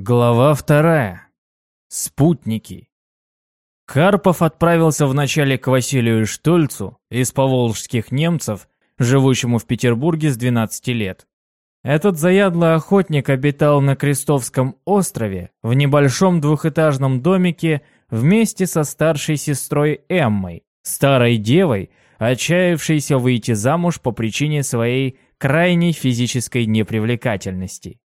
Глава вторая. Спутники. Карпов отправился вначале к Василию Штольцу из поволжских немцев, живущему в Петербурге с 12 лет. Этот заядлый охотник обитал на Крестовском острове в небольшом двухэтажном домике вместе со старшей сестрой Эммой, старой девой, отчаявшейся выйти замуж по причине своей крайней физической непривлекательности.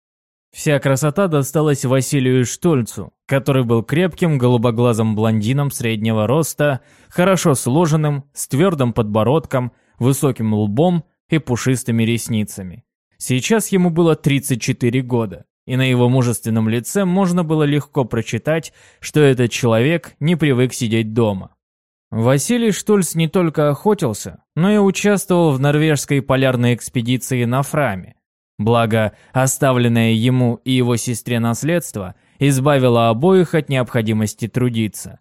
Вся красота досталась Василию Штольцу, который был крепким голубоглазым блондином среднего роста, хорошо сложенным, с твердым подбородком, высоким лбом и пушистыми ресницами. Сейчас ему было 34 года, и на его мужественном лице можно было легко прочитать, что этот человек не привык сидеть дома. Василий Штольц не только охотился, но и участвовал в норвежской полярной экспедиции на Фраме, Благо, оставленное ему и его сестре наследство избавило обоих от необходимости трудиться.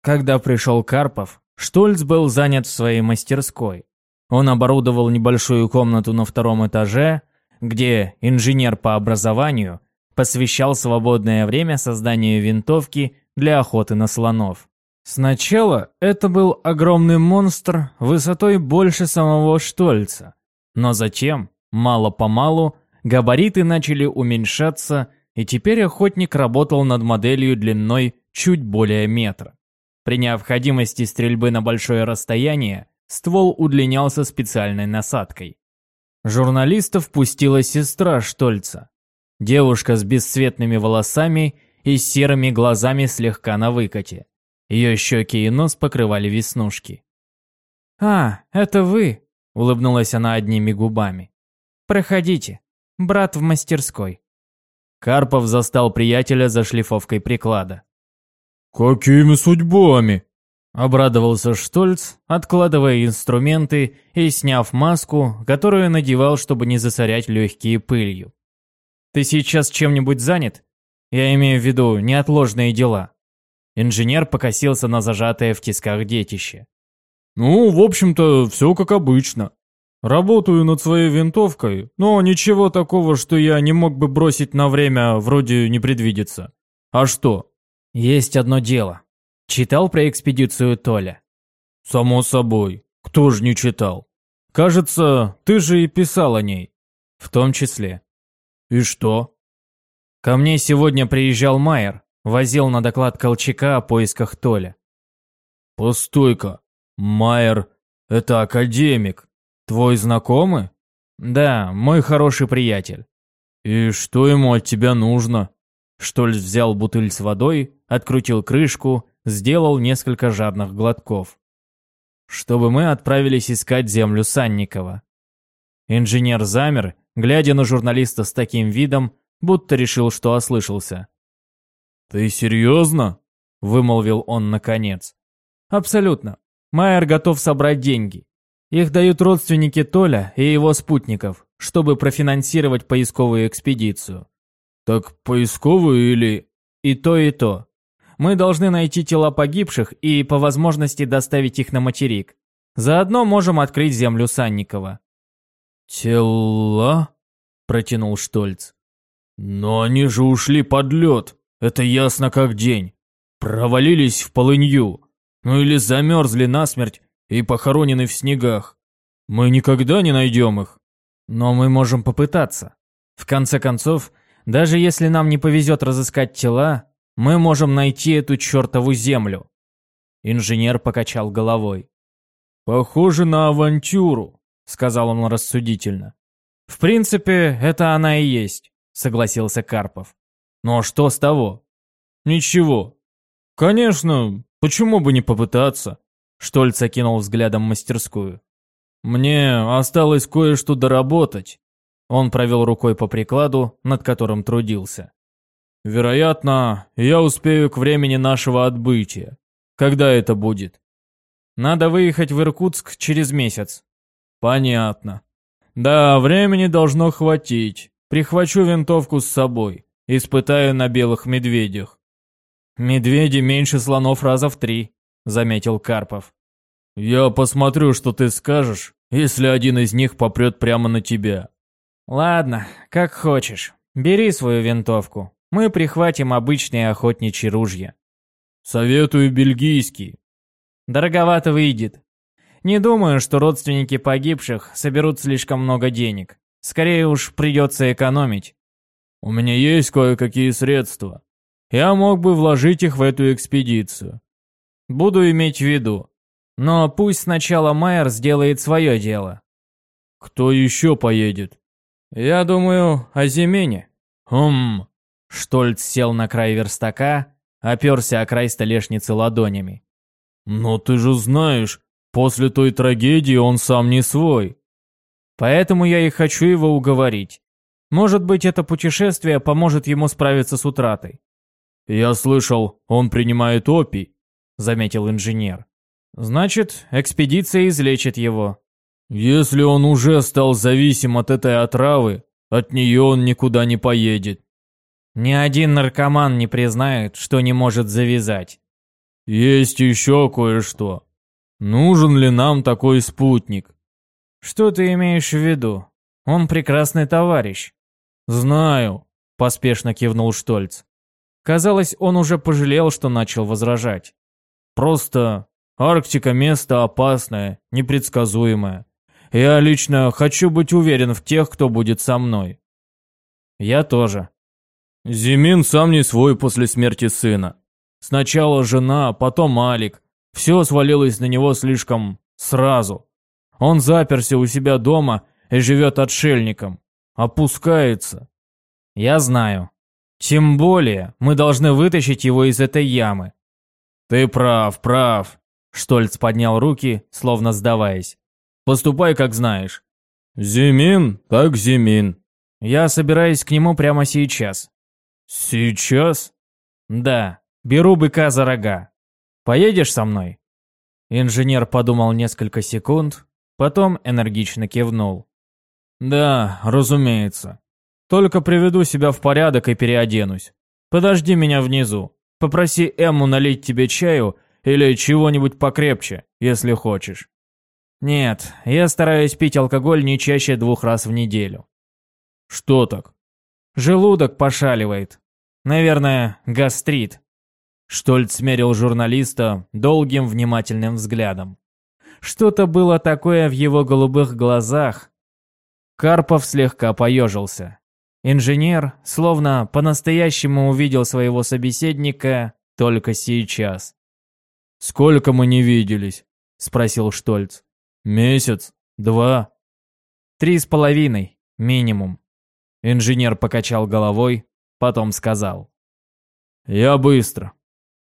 Когда пришел Карпов, Штольц был занят в своей мастерской. Он оборудовал небольшую комнату на втором этаже, где инженер по образованию посвящал свободное время созданию винтовки для охоты на слонов. Сначала это был огромный монстр высотой больше самого Штольца, но затем Мало-помалу габариты начали уменьшаться, и теперь охотник работал над моделью длиной чуть более метра. При необходимости стрельбы на большое расстояние ствол удлинялся специальной насадкой. Журналиста впустила сестра Штольца. Девушка с бесцветными волосами и серыми глазами слегка на выкате. Ее щеки и нос покрывали веснушки. «А, это вы!» — улыбнулась она одними губами. «Проходите. Брат в мастерской». Карпов застал приятеля за шлифовкой приклада. «Какими судьбами?» Обрадовался Штольц, откладывая инструменты и сняв маску, которую надевал, чтобы не засорять легкие пылью. «Ты сейчас чем-нибудь занят? Я имею в виду неотложные дела». Инженер покосился на зажатое в тисках детище. «Ну, в общем-то, все как обычно. Работаю над своей винтовкой, но ничего такого, что я не мог бы бросить на время, вроде не предвидится. А что? Есть одно дело. Читал про экспедицию Толя? Само собой. Кто же не читал? Кажется, ты же и писал о ней. В том числе. И что? Ко мне сегодня приезжал Майер, возил на доклад Колчака о поисках Толя. Постой-ка. Майер — это академик. Твой знакомый? Да, мой хороший приятель. И что ему от тебя нужно? Штольц взял бутыль с водой, открутил крышку, сделал несколько жадных глотков. Чтобы мы отправились искать землю Санникова. Инженер замер, глядя на журналиста с таким видом, будто решил, что ослышался. «Ты серьезно?» – вымолвил он наконец. «Абсолютно. Майер готов собрать деньги. Их дают родственники Толя и его спутников, чтобы профинансировать поисковую экспедицию. Так поисковую или... И то, и то. Мы должны найти тела погибших и, по возможности, доставить их на материк. Заодно можем открыть землю Санникова. «Тела?» – протянул Штольц. «Но они же ушли под лед, это ясно как день. Провалились в полынью, ну или замерзли насмерть и похоронены в снегах. Мы никогда не найдем их. Но мы можем попытаться. В конце концов, даже если нам не повезет разыскать тела, мы можем найти эту чертову землю. Инженер покачал головой. «Похоже на авантюру», — сказал он рассудительно. «В принципе, это она и есть», — согласился Карпов. «Но что с того?» «Ничего. Конечно, почему бы не попытаться? Штольц окинул взглядом мастерскую. «Мне осталось кое-что доработать». Он провел рукой по прикладу, над которым трудился. «Вероятно, я успею к времени нашего отбытия. Когда это будет?» «Надо выехать в Иркутск через месяц». «Понятно. Да, времени должно хватить. Прихвачу винтовку с собой. Испытаю на белых медведях». «Медведи меньше слонов раза в три», — заметил Карпов. «Я посмотрю, что ты скажешь, если один из них попрет прямо на тебя». «Ладно, как хочешь. Бери свою винтовку. Мы прихватим обычные охотничьи ружья. Советую бельгийский. Дороговато выйдет. Не думаю, что родственники погибших соберут слишком много денег. Скорее уж придется экономить. У меня есть кое-какие средства. Я мог бы вложить их в эту экспедицию. Буду иметь в виду. Но пусть сначала Майер сделает свое дело. Кто еще поедет? Я думаю о Зимене. Хм. Штольц сел на край верстака, оперся о край столешницы ладонями. Но ты же знаешь, после той трагедии он сам не свой. Поэтому я и хочу его уговорить. Может быть, это путешествие поможет ему справиться с утратой. «Я слышал, он принимает опий», — заметил инженер. «Значит, экспедиция излечит его». «Если он уже стал зависим от этой отравы, от нее он никуда не поедет». «Ни один наркоман не признает, что не может завязать». «Есть еще кое-что. Нужен ли нам такой спутник?» «Что ты имеешь в виду? Он прекрасный товарищ». «Знаю», — поспешно кивнул Штольц. Казалось, он уже пожалел, что начал возражать. «Просто Арктика – место опасное, непредсказуемое. Я лично хочу быть уверен в тех, кто будет со мной». «Я тоже». Зимин сам не свой после смерти сына. Сначала жена, потом Алик. Все свалилось на него слишком сразу. Он заперся у себя дома и живет отшельником. Опускается. Я знаю. Тем более, мы должны вытащить его из этой ямы. Ты прав, прав. Штольц поднял руки, словно сдаваясь. Поступай, как знаешь. Зимин, так Зимин. Я собираюсь к нему прямо сейчас. Сейчас? Да, беру быка за рога. Поедешь со мной? Инженер подумал несколько секунд, потом энергично кивнул. Да, разумеется. Только приведу себя в порядок и переоденусь. Подожди меня внизу. Попроси Эмму налить тебе чаю или чего-нибудь покрепче, если хочешь. Нет, я стараюсь пить алкоголь не чаще двух раз в неделю. Что так? Желудок пошаливает. Наверное, гастрит. Штольц смерил журналиста долгим внимательным взглядом. Что-то было такое в его голубых глазах. Карпов слегка поежился. Инженер словно по-настоящему увидел своего собеседника только сейчас. «Сколько мы не виделись?» – спросил Штольц. «Месяц? Два?» «Три с половиной, минимум». Инженер покачал головой, потом сказал. «Я быстро.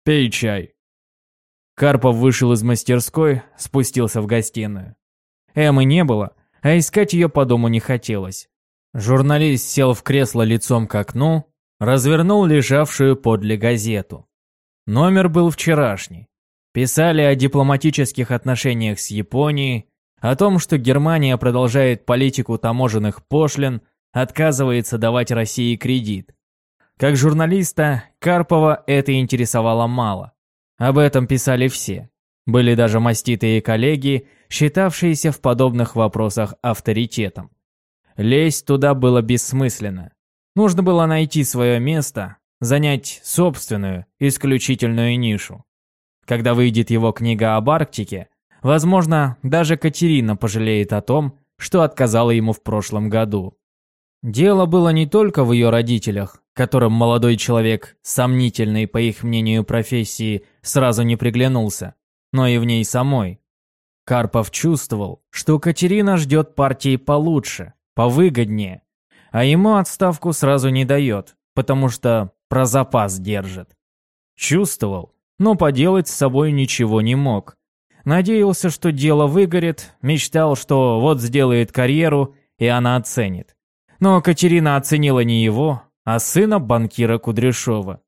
Пей чай». Карпов вышел из мастерской, спустился в гостиную. Эммы не было, а искать ее по дому не хотелось. Журналист сел в кресло лицом к окну, развернул лежавшую подле газету. Номер был вчерашний. Писали о дипломатических отношениях с Японией, о том, что Германия продолжает политику таможенных пошлин, отказывается давать России кредит. Как журналиста, Карпова это интересовало мало. Об этом писали все. Были даже маститые коллеги, считавшиеся в подобных вопросах авторитетом. Лезть туда было бессмысленно. Нужно было найти свое место, занять собственную, исключительную нишу. Когда выйдет его книга об Арктике, возможно, даже Катерина пожалеет о том, что отказала ему в прошлом году. Дело было не только в ее родителях, которым молодой человек, сомнительный по их мнению профессии, сразу не приглянулся, но и в ней самой. Карпов чувствовал, что Катерина ждет партии получше, повыгоднее, а ему отставку сразу не дает, потому что про запас держит. Чувствовал, но поделать с собой ничего не мог. Надеялся, что дело выгорит, мечтал, что вот сделает карьеру, и она оценит. Но Катерина оценила не его, а сына банкира Кудряшова.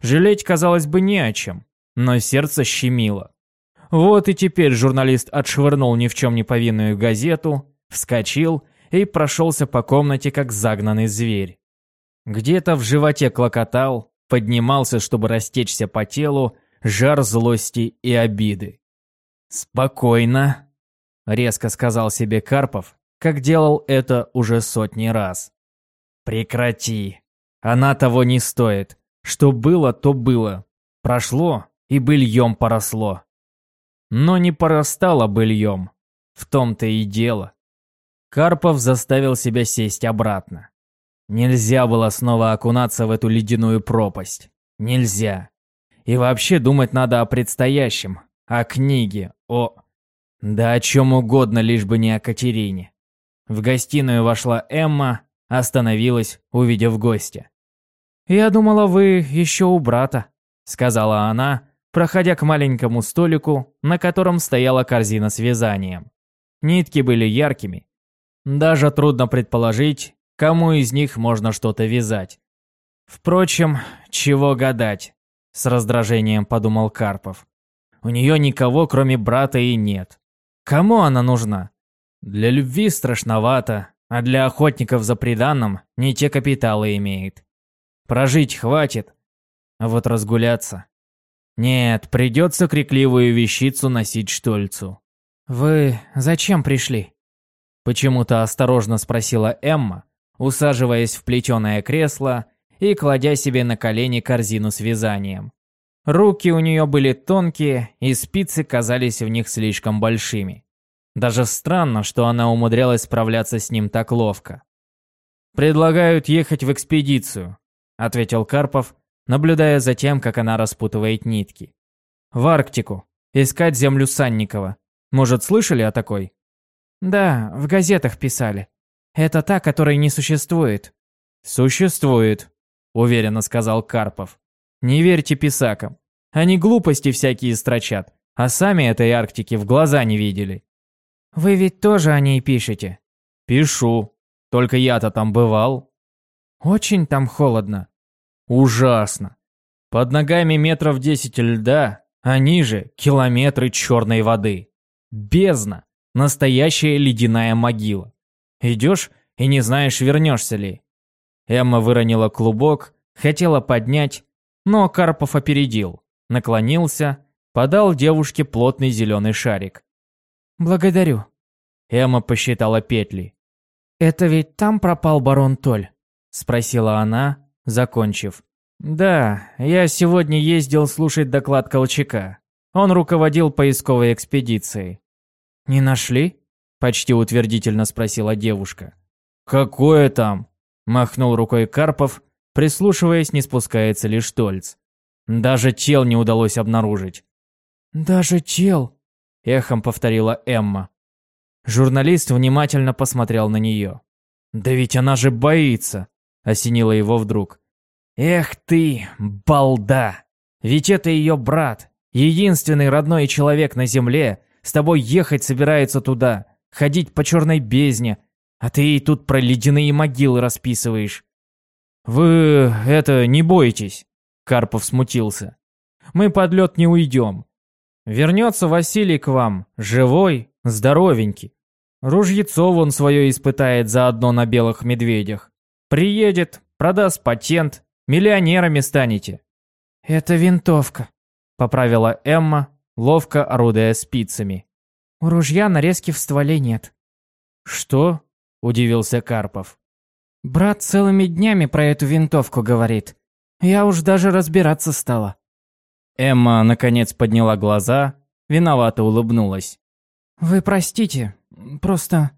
Жалеть, казалось бы, не о чем, но сердце щемило. Вот и теперь журналист отшвырнул ни в чем не повинную газету, вскочил и прошелся по комнате, как загнанный зверь. Где-то в животе клокотал, поднимался, чтобы растечься по телу, жар злости и обиды. «Спокойно», — резко сказал себе Карпов, как делал это уже сотни раз. «Прекрати. Она того не стоит. Что было, то было. Прошло, и быльем поросло. Но не порастало быльем. В том-то и дело. Карпов заставил себя сесть обратно. Нельзя было снова окунаться в эту ледяную пропасть. Нельзя. И вообще думать надо о предстоящем, о книге, о... Да о чем угодно, лишь бы не о Катерине. В гостиную вошла Эмма, остановилась, увидев гостя. «Я думала, вы еще у брата», — сказала она, проходя к маленькому столику, на котором стояла корзина с вязанием. Нитки были яркими. Даже трудно предположить, кому из них можно что-то вязать. Впрочем, чего гадать, с раздражением подумал Карпов. У нее никого, кроме брата, и нет. Кому она нужна? Для любви страшновато, а для охотников за приданным не те капиталы имеет. Прожить хватит, а вот разгуляться... Нет, придется крикливую вещицу носить Штольцу. «Вы зачем пришли?» Почему-то осторожно спросила Эмма, усаживаясь в плетеное кресло и кладя себе на колени корзину с вязанием. Руки у нее были тонкие, и спицы казались в них слишком большими. Даже странно, что она умудрялась справляться с ним так ловко. «Предлагают ехать в экспедицию», — ответил Карпов, наблюдая за тем, как она распутывает нитки. «В Арктику. Искать землю Санникова. Может, слышали о такой?» «Да, в газетах писали. Это та, которой не существует». «Существует», — уверенно сказал Карпов. Не верьте писакам. Они глупости всякие строчат, а сами этой Арктики в глаза не видели. Вы ведь тоже о ней пишете? Пишу. Только я-то там бывал. Очень там холодно. Ужасно. Под ногами метров десять льда, а ниже километры черной воды. Бездна. Настоящая ледяная могила. Идешь и не знаешь, вернешься ли. Эмма выронила клубок, хотела поднять, но Карпов опередил, наклонился, подал девушке плотный зеленый шарик. «Благодарю». Эмма посчитала петли. «Это ведь там пропал барон Толь?» Спросила она, закончив. «Да, я сегодня ездил слушать доклад Колчака. Он руководил поисковой экспедицией». «Не нашли?» Почти утвердительно спросила девушка. «Какое там?» Махнул рукой Карпов Прислушиваясь, не спускается лишь Штольц. Даже тел не удалось обнаружить. «Даже тел?» – эхом повторила Эмма. Журналист внимательно посмотрел на нее. «Да ведь она же боится!» – осенило его вдруг. «Эх ты, балда! Ведь это ее брат, единственный родной человек на земле, с тобой ехать собирается туда, ходить по черной бездне, а ты ей тут про ледяные могилы расписываешь. «Вы, это, не бойтесь», — Карпов смутился. «Мы под лед не уйдем. Вернется Василий к вам, живой, здоровенький. Ружьецов он свое испытает заодно на белых медведях. Приедет, продаст патент, миллионерами станете». «Это винтовка», — поправила Эмма, ловко орудуя спицами. «У ружья нарезки в стволе нет». «Что?» — удивился Карпов. Брат целыми днями про эту винтовку говорит. Я уж даже разбираться стала. Эмма наконец подняла глаза, виновато улыбнулась. Вы простите, просто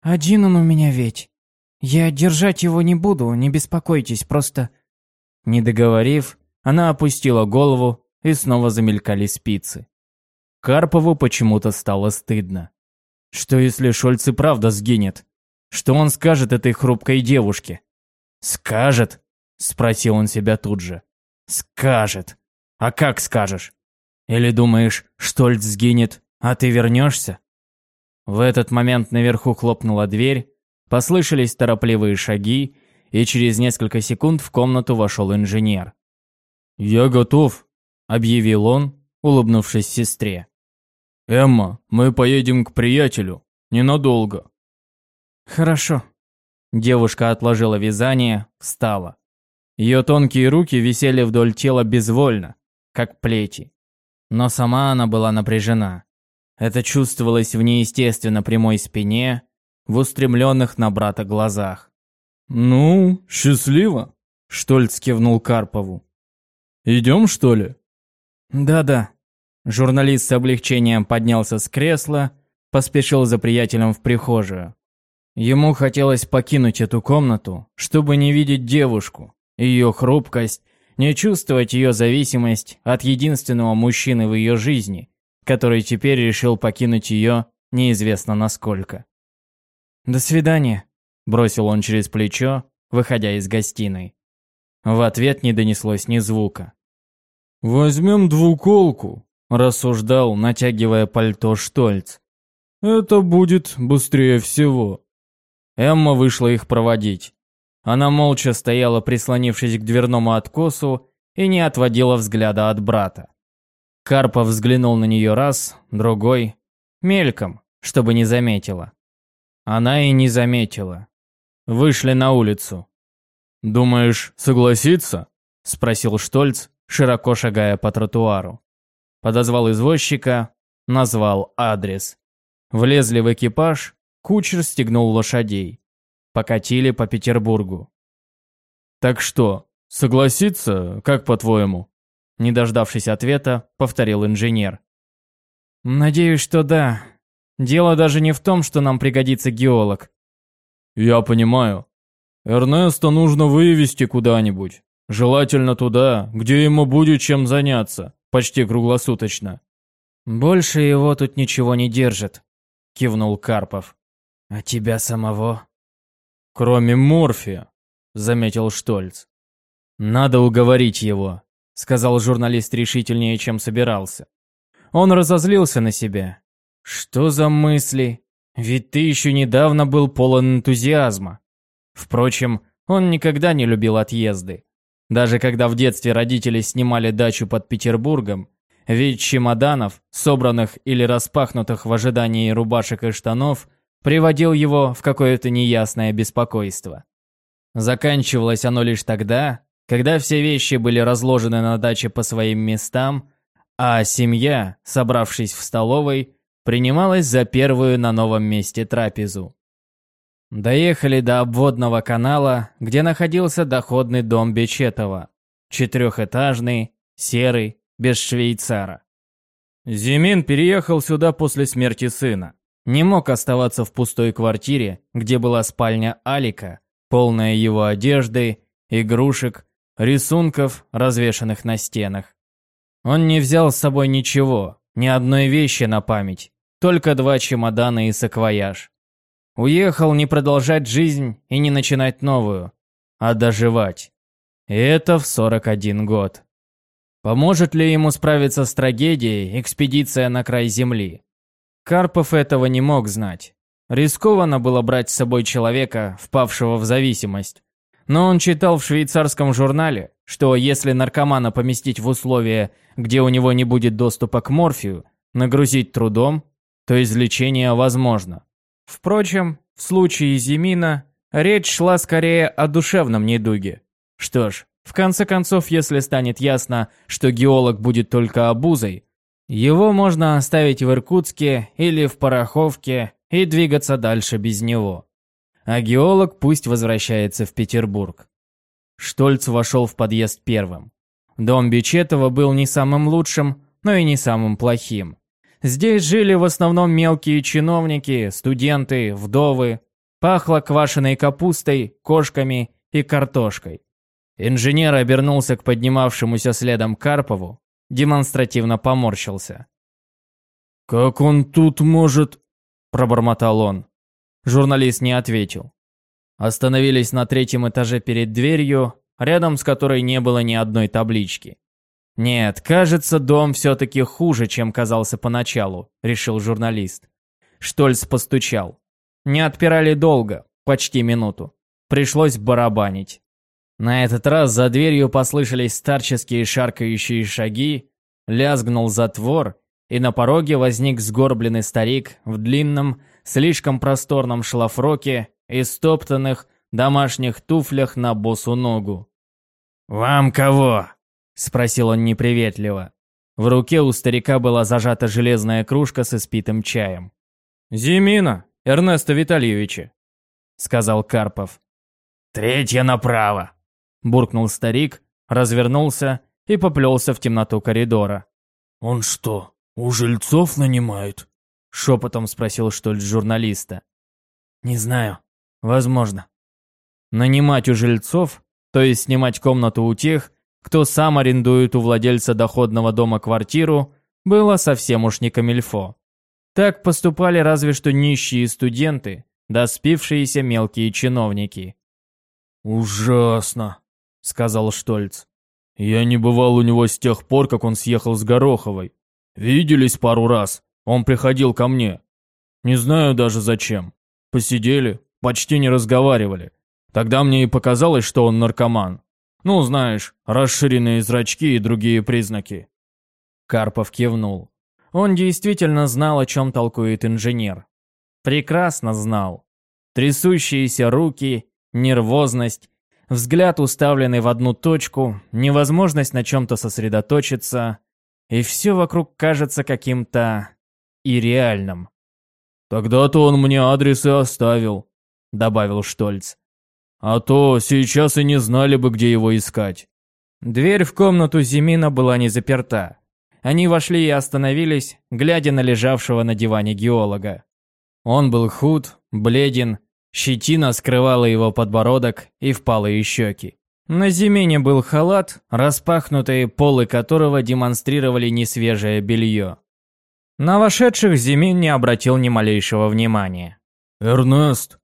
один он у меня ведь. Я держать его не буду, не беспокойтесь, просто... Не договорив, она опустила голову, и снова замелькали спицы. Карпову почему-то стало стыдно. Что если Шольц и правда сгинет? Что он скажет этой хрупкой девушке? «Скажет?» – спросил он себя тут же. «Скажет. А как скажешь? Или думаешь, Штольц сгинет, а ты вернешься?» В этот момент наверху хлопнула дверь, послышались торопливые шаги, и через несколько секунд в комнату вошел инженер. «Я готов», – объявил он, улыбнувшись сестре. «Эмма, мы поедем к приятелю. Ненадолго. «Хорошо». Девушка отложила вязание, встала. Ее тонкие руки висели вдоль тела безвольно, как плети. Но сама она была напряжена. Это чувствовалось в неестественно прямой спине, в устремленных на брата глазах. «Ну, счастливо», Штольц кивнул Карпову. «Идем, что ли?» «Да-да». Журналист с облегчением поднялся с кресла, поспешил за приятелем в прихожую. Ему хотелось покинуть эту комнату, чтобы не видеть девушку, ее хрупкость, не чувствовать ее зависимость от единственного мужчины в ее жизни, который теперь решил покинуть ее неизвестно насколько. «До свидания», – бросил он через плечо, выходя из гостиной. В ответ не донеслось ни звука. «Возьмем двуколку», – рассуждал, натягивая пальто Штольц. «Это будет быстрее всего». Эмма вышла их проводить. Она молча стояла, прислонившись к дверному откосу, и не отводила взгляда от брата. Карпов взглянул на нее раз, другой, мельком, чтобы не заметила. Она и не заметила. Вышли на улицу. «Думаешь, согласится?» – спросил Штольц, широко шагая по тротуару. Подозвал извозчика, назвал адрес. Влезли в экипаж, кучер стегнул лошадей. Покатили по Петербургу. «Так что, согласится, как по-твоему?» Не дождавшись ответа, повторил инженер. «Надеюсь, что да. Дело даже не в том, что нам пригодится геолог». «Я понимаю. Эрнеста нужно вывести куда-нибудь. Желательно туда, где ему будет чем заняться, почти круглосуточно». «Больше его тут ничего не держит», — кивнул Карпов. «А тебя самого?» «Кроме морфия», — заметил Штольц. «Надо уговорить его», — сказал журналист решительнее, чем собирался. Он разозлился на себя. «Что за мысли? Ведь ты еще недавно был полон энтузиазма». Впрочем, он никогда не любил отъезды. Даже когда в детстве родители снимали дачу под Петербургом, вид чемоданов, собранных или распахнутых в ожидании рубашек и штанов, приводил его в какое-то неясное беспокойство. Заканчивалось оно лишь тогда, когда все вещи были разложены на даче по своим местам, а семья, собравшись в столовой, принималась за первую на новом месте трапезу. Доехали до обводного канала, где находился доходный дом Бечетова. Четырехэтажный, серый, без швейцара. Зимин переехал сюда после смерти сына. Не мог оставаться в пустой квартире, где была спальня Алика, полная его одежды, игрушек, рисунков, развешанных на стенах. Он не взял с собой ничего, ни одной вещи на память, только два чемодана и саквояж. Уехал не продолжать жизнь и не начинать новую, а доживать. И это в 41 год. Поможет ли ему справиться с трагедией экспедиция на край Земли? Карпов этого не мог знать. Рискованно было брать с собой человека, впавшего в зависимость. Но он читал в швейцарском журнале, что если наркомана поместить в условия, где у него не будет доступа к морфию, нагрузить трудом, то излечение возможно. Впрочем, в случае Зимина речь шла скорее о душевном недуге. Что ж, в конце концов, если станет ясно, что геолог будет только обузой, его можно оставить в Иркутске или в Пороховке и двигаться дальше без него. А геолог пусть возвращается в Петербург. Штольц вошел в подъезд первым. Дом Бичетова был не самым лучшим, но и не самым плохим. Здесь жили в основном мелкие чиновники, студенты, вдовы. Пахло квашеной капустой, кошками и картошкой. Инженер обернулся к поднимавшемуся следом Карпову, демонстративно поморщился. «Как он тут может...» – пробормотал он. Журналист не ответил. Остановились на третьем этаже перед дверью, рядом с которой не было ни одной таблички. «Нет, кажется, дом все-таки хуже, чем казался поначалу», — решил журналист. Штольц постучал. Не отпирали долго, почти минуту. Пришлось барабанить. На этот раз за дверью послышались старческие шаркающие шаги, лязгнул затвор, и на пороге возник сгорбленный старик в длинном, слишком просторном шлафроке и стоптанных домашних туфлях на босу ногу. «Вам кого?» — спросил он неприветливо. В руке у старика была зажата железная кружка с испитым чаем. «Зимина, Эрнеста Витальевича», — сказал Карпов. «Третья направо», буркнул старик, развернулся и поплелся в темноту коридора. «Он что, у жильцов нанимает?» Шепотом спросил Штольц журналиста. «Не знаю. Возможно». Нанимать у жильцов, то есть снимать комнату у тех, кто сам арендует у владельца доходного дома квартиру, было совсем уж не камильфо. Так поступали разве что нищие студенты, да спившиеся мелкие чиновники. «Ужасно», — сказал Штольц. «Я не бывал у него с тех пор, как он съехал с Гороховой. Виделись пару раз, он приходил ко мне. Не знаю даже зачем. Посидели, почти не разговаривали. Тогда мне и показалось, что он наркоман. Ну, знаешь, расширенные зрачки и другие признаки. Карпов кивнул. Он действительно знал, о чем толкует инженер. Прекрасно знал. Трясущиеся руки, нервозность, взгляд уставленный в одну точку, невозможность на чем-то сосредоточиться, и все вокруг кажется каким-то и реальным. «Тогда-то он мне адрес и оставил», — добавил Штольц. А то сейчас и не знали бы, где его искать. Дверь в комнату Зимина была не заперта. Они вошли и остановились, глядя на лежавшего на диване геолога. Он был худ, бледен, щетина скрывала его подбородок и впалые щеки. На Зимине был халат, распахнутые полы которого демонстрировали несвежее белье. На вошедших Зимин не обратил ни малейшего внимания. «Эрнест!»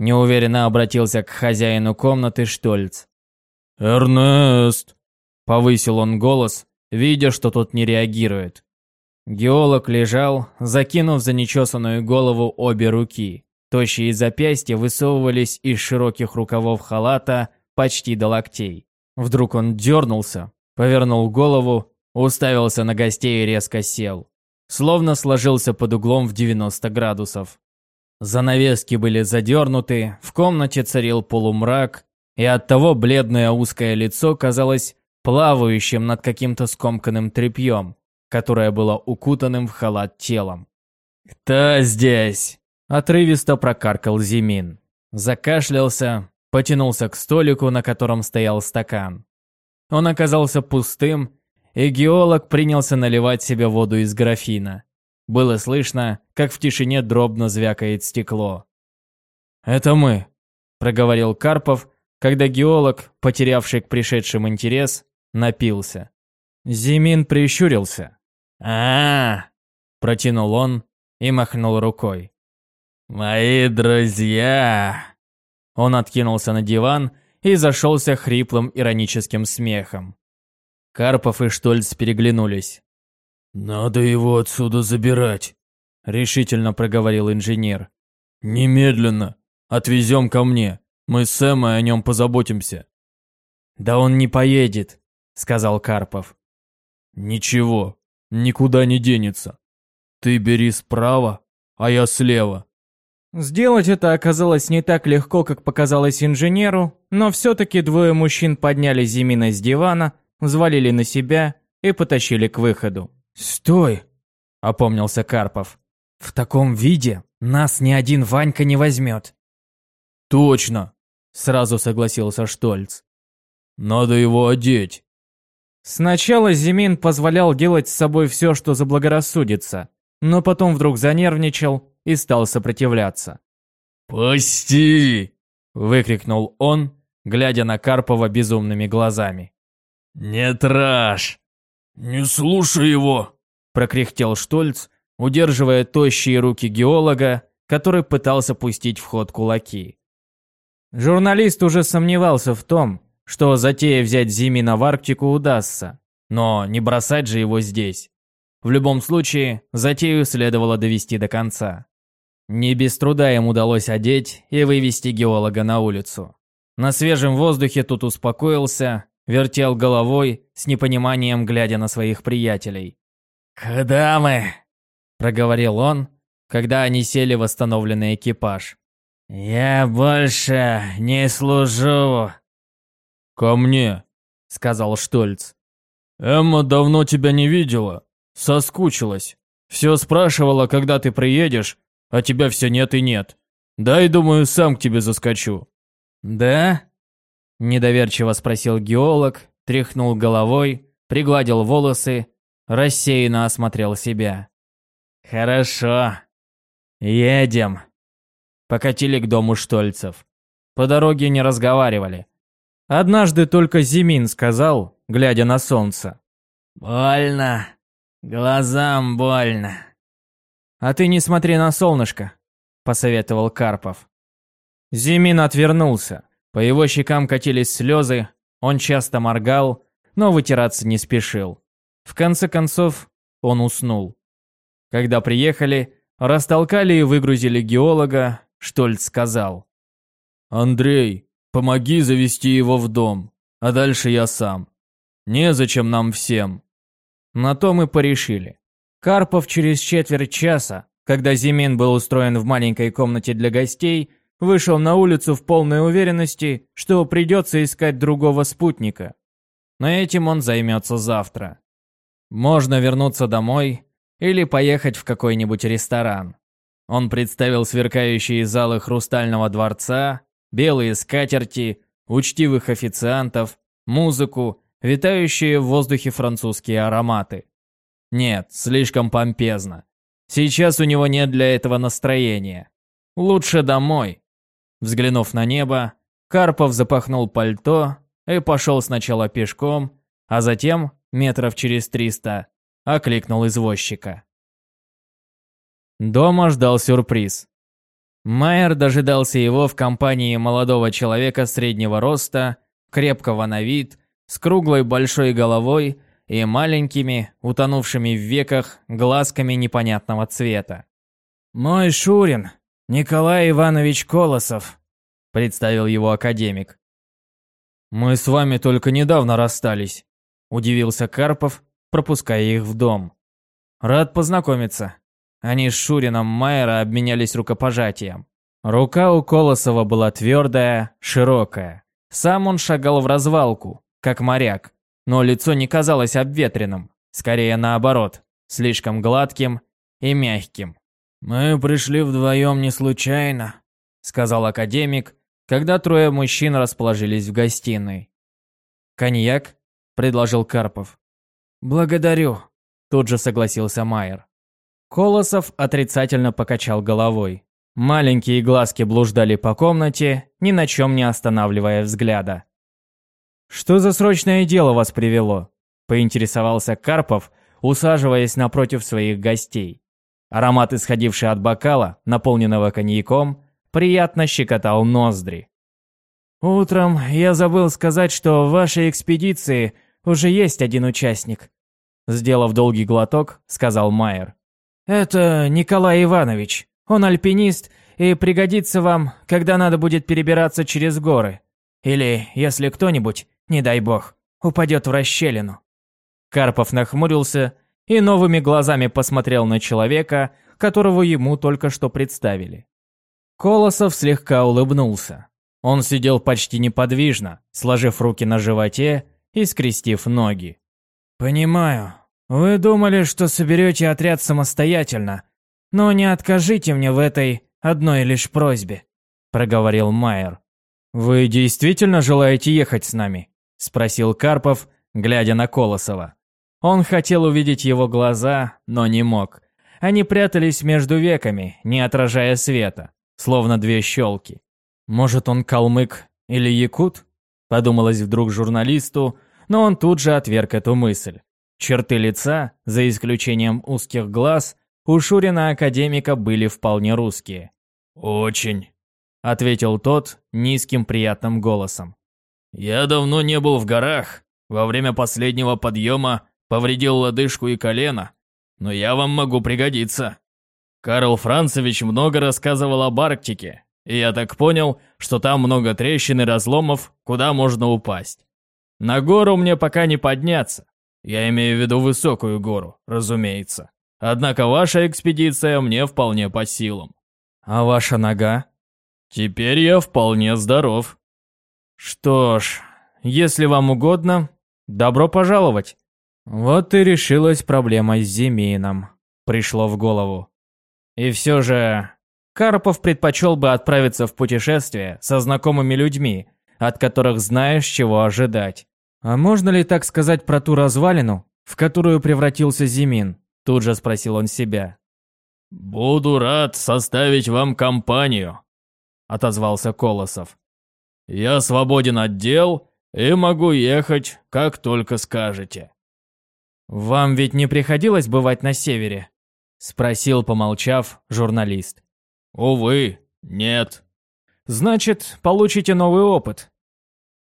Неуверенно обратился к хозяину комнаты Штольц. «Эрнест!» Повысил он голос, видя, что тот не реагирует. Геолог лежал, закинув за нечесанную голову обе руки. Тощие запястья высовывались из широких рукавов халата почти до локтей. Вдруг он дернулся, повернул голову, уставился на гостей и резко сел. Словно сложился под углом в 90 градусов. Занавески были задернуты, в комнате царил полумрак, и оттого бледное узкое лицо казалось плавающим над каким-то скомканным тряпьем, которое было укутанным в халат телом. «Кто здесь?» – отрывисто прокаркал Зимин. Закашлялся, потянулся к столику, на котором стоял стакан. Он оказался пустым, и геолог принялся наливать себе воду из графина. Было слышно, как в тишине дробно звякает стекло. «Это мы», – проговорил Карпов, когда геолог, потерявший к пришедшим интерес, напился. Зимин прищурился. а, -а, -а протянул он и махнул рукой. «Мои друзья!» Он откинулся на диван и зашелся хриплым ироническим смехом. Карпов и Штольц переглянулись. «Надо его отсюда забирать», — решительно проговорил инженер. «Немедленно. Отвезем ко мне. Мы с Сэмой о нем позаботимся». «Да он не поедет», — сказал Карпов. «Ничего, никуда не денется. Ты бери справа, а я слева». Сделать это оказалось не так легко, как показалось инженеру, но все-таки двое мужчин подняли Зимина с дивана, взвалили на себя и потащили к выходу. «Стой!» – опомнился Карпов. «В таком виде нас ни один Ванька не возьмет». «Точно!» – сразу согласился Штольц. «Надо его одеть». Сначала Зимин позволял делать с собой все, что заблагорассудится, но потом вдруг занервничал и стал сопротивляться. «Пусти!» – выкрикнул он, глядя на Карпова безумными глазами. «Не трожь! «Не слушай его!» – прокряхтел Штольц, удерживая тощие руки геолога, который пытался пустить в ход кулаки. Журналист уже сомневался в том, что затея взять Зимина в Арктику удастся, но не бросать же его здесь. В любом случае, затею следовало довести до конца. Не без труда им удалось одеть и вывести геолога на улицу. На свежем воздухе тут успокоился, вертел головой, с непониманием глядя на своих приятелей. «Куда мы?» – проговорил он, когда они сели в восстановленный экипаж. «Я больше не служу». «Ко мне», – сказал Штольц. «Эмма давно тебя не видела, соскучилась. Все спрашивала, когда ты приедешь, а тебя все нет и нет. Дай, думаю, сам к тебе заскочу». «Да?» Недоверчиво спросил геолог, тряхнул головой, пригладил волосы, рассеянно осмотрел себя. «Хорошо. Едем». Покатили к дому Штольцев. По дороге не разговаривали. Однажды только Зимин сказал, глядя на солнце. «Больно. Глазам больно». «А ты не смотри на солнышко», — посоветовал Карпов. Зимин отвернулся. По его щекам катились слезы, он часто моргал, но вытираться не спешил. В конце концов, он уснул. Когда приехали, растолкали и выгрузили геолога, Штольц сказал. «Андрей, помоги завести его в дом, а дальше я сам. Незачем нам всем». На то мы порешили. Карпов через четверть часа, когда Зимин был устроен в маленькой комнате для гостей, вышел на улицу в полной уверенности, что придется искать другого спутника. Но этим он займется завтра. Можно вернуться домой или поехать в какой-нибудь ресторан. Он представил сверкающие залы хрустального дворца, белые скатерти, учтивых официантов, музыку, витающие в воздухе французские ароматы. Нет, слишком помпезно. Сейчас у него нет для этого настроения. Лучше домой, Взглянув на небо, Карпов запахнул пальто и пошел сначала пешком, а затем, метров через триста, окликнул извозчика. Дома ждал сюрприз. Майер дожидался его в компании молодого человека среднего роста, крепкого на вид, с круглой большой головой и маленькими, утонувшими в веках, глазками непонятного цвета. «Мой Шурин, «Николай Иванович Колосов», — представил его академик. «Мы с вами только недавно расстались», — удивился Карпов, пропуская их в дом. «Рад познакомиться». Они с Шурином Майера обменялись рукопожатием. Рука у Колосова была твердая, широкая. Сам он шагал в развалку, как моряк, но лицо не казалось обветренным, скорее наоборот, слишком гладким и мягким. «Мы пришли вдвоем не случайно», — сказал академик, когда трое мужчин расположились в гостиной. «Коньяк?» — предложил Карпов. «Благодарю», — тут же согласился Майер. Колосов отрицательно покачал головой. Маленькие глазки блуждали по комнате, ни на чем не останавливая взгляда. «Что за срочное дело вас привело?» – поинтересовался Карпов, усаживаясь напротив своих гостей. Аромат, исходивший от бокала, наполненного коньяком, приятно щекотал ноздри. «Утром я забыл сказать, что в вашей экспедиции уже есть один участник», сделав долгий глоток, сказал Майер. «Это Николай Иванович. Он альпинист и пригодится вам, когда надо будет перебираться через горы. Или если кто-нибудь, не дай бог, упадет в расщелину». Карпов нахмурился и новыми глазами посмотрел на человека, которого ему только что представили. Колосов слегка улыбнулся. Он сидел почти неподвижно, сложив руки на животе и скрестив ноги. «Понимаю. Вы думали, что соберете отряд самостоятельно, но не откажите мне в этой одной лишь просьбе», – проговорил Майер. «Вы действительно желаете ехать с нами?» – спросил Карпов, глядя на Колосова. Он хотел увидеть его глаза, но не мог. Они прятались между веками, не отражая света, словно две щелки. Может, он калмык или якут? Подумалось вдруг журналисту, но он тут же отверг эту мысль. Черты лица, за исключением узких глаз, у Шурина-академика были вполне русские. «Очень», — ответил тот низким приятным голосом. «Я давно не был в горах. Во время последнего подъема повредил лодыжку и колено, но я вам могу пригодиться. Карл Францевич много рассказывал об Арктике, и я так понял, что там много трещин и разломов, куда можно упасть. На гору мне пока не подняться. Я имею в виду высокую гору, разумеется. Однако ваша экспедиция мне вполне по силам. А ваша нога? Теперь я вполне здоров. Что ж, если вам угодно, добро пожаловать. Вот и решилась проблема с Зимином, пришло в голову. И все же, Карпов предпочел бы отправиться в путешествие со знакомыми людьми, от которых знаешь, чего ожидать. «А можно ли так сказать про ту развалину, в которую превратился Зимин?» Тут же спросил он себя. «Буду рад составить вам компанию», — отозвался Колосов. «Я свободен от дел и могу ехать, как только скажете». «Вам ведь не приходилось бывать на севере?» — спросил, помолчав, журналист. «Увы, нет». «Значит, получите новый опыт».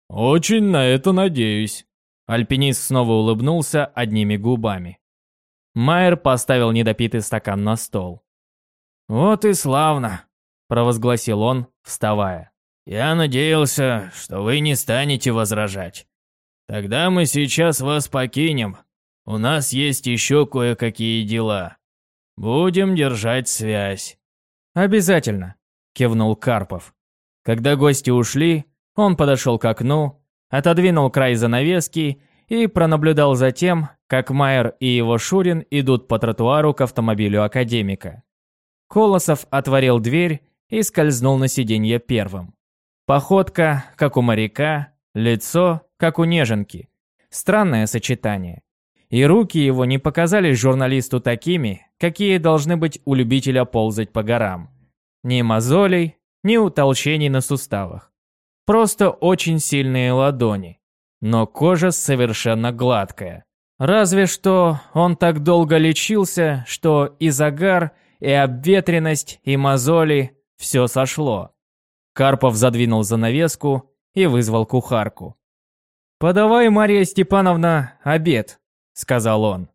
«Очень на это надеюсь». Альпинист снова улыбнулся одними губами. Майер поставил недопитый стакан на стол. «Вот и славно», – провозгласил он, вставая. «Я надеялся, что вы не станете возражать. Тогда мы сейчас вас покинем. У нас есть еще кое-какие дела. Будем держать связь». «Обязательно», – кивнул Карпов. Когда гости ушли, он подошел к окну, отодвинул край занавески и пронаблюдал за тем, как Майер и его Шурин идут по тротуару к автомобилю академика. Колосов отворил дверь и скользнул на сиденье первым. Походка, как у моряка, лицо, как у неженки. Странное сочетание. И руки его не показались журналисту такими, какие должны быть у любителя ползать по горам. Ни мозолей, ни утолщений на суставах. Просто очень сильные ладони. Но кожа совершенно гладкая. Разве что он так долго лечился, что и загар, и обветренность, и мозоли – все сошло. Карпов задвинул занавеску и вызвал кухарку. «Подавай, Мария Степановна, обед», – сказал он.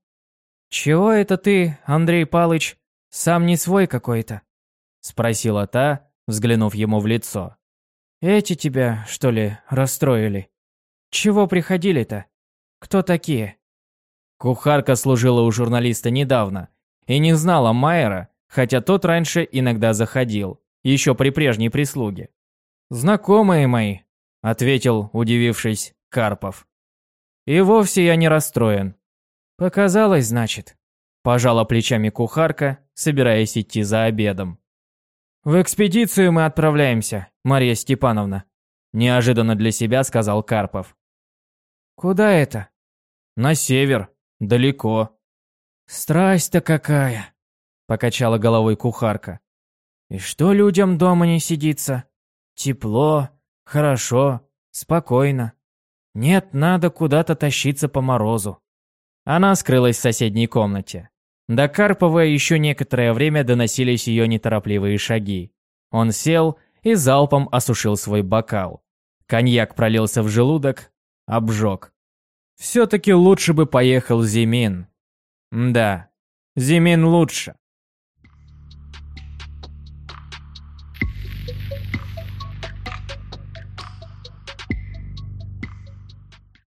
«Чего это ты, Андрей Палыч, сам не свой какой-то?» – спросила та, взглянув ему в лицо. «Эти тебя, что ли, расстроили? Чего приходили-то? Кто такие?» Кухарка служила у журналиста недавно и не знала Майера, хотя тот раньше иногда заходил, еще при прежней прислуге. «Знакомые мои», — ответил, удивившись, Карпов. «И вовсе я не расстроен». «Показалось, значит», — пожала плечами кухарка, собираясь идти за обедом. «В экспедицию мы отправляемся, Мария Степановна», — неожиданно для себя сказал Карпов. «Куда это?» «На север», Далеко. Страсть-то какая, покачала головой кухарка. И что людям дома не сидится? Тепло, хорошо, спокойно. Нет, надо куда-то тащиться по морозу. Она скрылась в соседней комнате. До Карпова еще некоторое время доносились ее неторопливые шаги. Он сел и залпом осушил свой бокал. Коньяк пролился в желудок, обжег. Все-таки лучше бы поехал Зимин. Да, Зимин лучше.